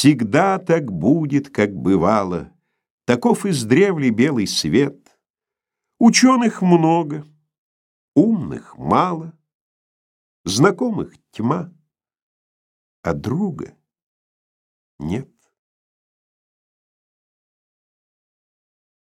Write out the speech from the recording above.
Всегда так будет, как бывало, Таков издревле белый свет. Ученых много, умных мало, Знакомых тьма, а друга